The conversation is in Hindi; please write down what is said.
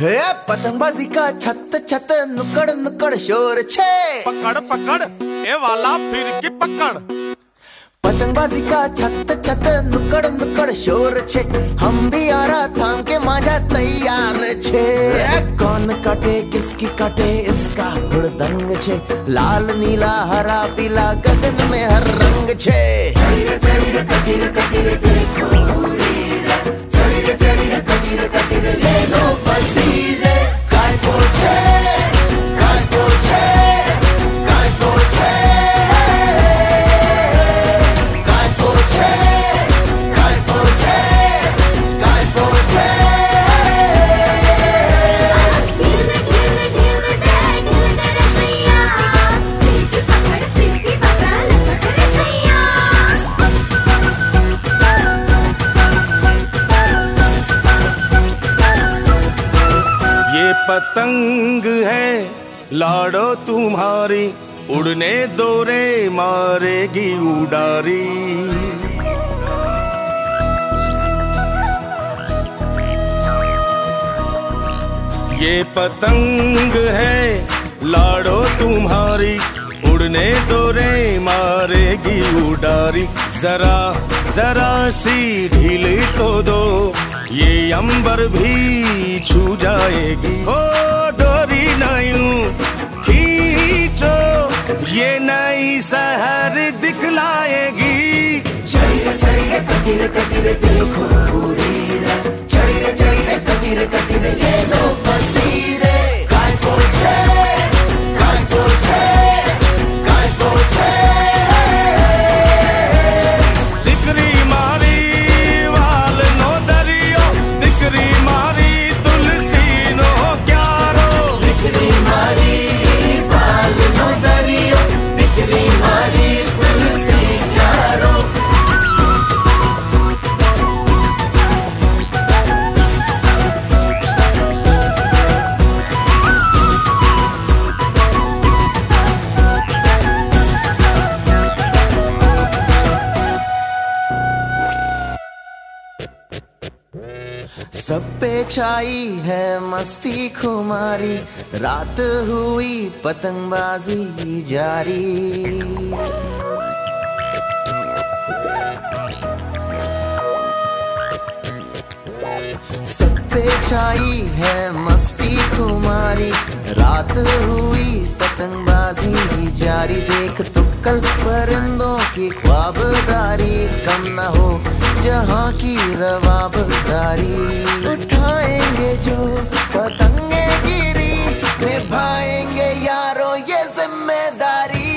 हे पतंगबाजी का छत छत नुकड़ नुकड़ शोर छे। पकड़ पकड़ ए वाला फिर की पकड़? पतंगबाजी का छत छत नुकड़ नुकड़ शोर छे। हम भी आ रहा थाम के माजा तैयार छे। कौन काटे किसकी काटे इसका हुड़दंग छे। लाल नीला हरा पीला गगन में हर रंग छे। पतंग है। लाडो तुम्हारी उड़ने दो रे मारेगी उडारी। ये पतंग है लाडो तुम्हारी उड़ने दो रे, मारेगी उडारी। जरा जरा सी ढीली तो दो। ये अंबर भी छू जाएगी। ओ, डोरी नयू, खींचो। ये नई शहर दिखलाएगी। चढ़ी रे चढ़ी रे कटी रे कटी रे दिल को सब पे छाई है मस्ती खुमारी। रात हुई पतंगबाजी जारी। सब पे छाई है मस्ती खुमारी। रात हुई पतंगबाजी जारी। देख तो कल परिंदों की ख्वाबदारी। कम न हो जहाँ की रवाबदारी उठाएँगे जो पतंगे गिरी निभाएँगे यारों ये ज़िम्मेदारी।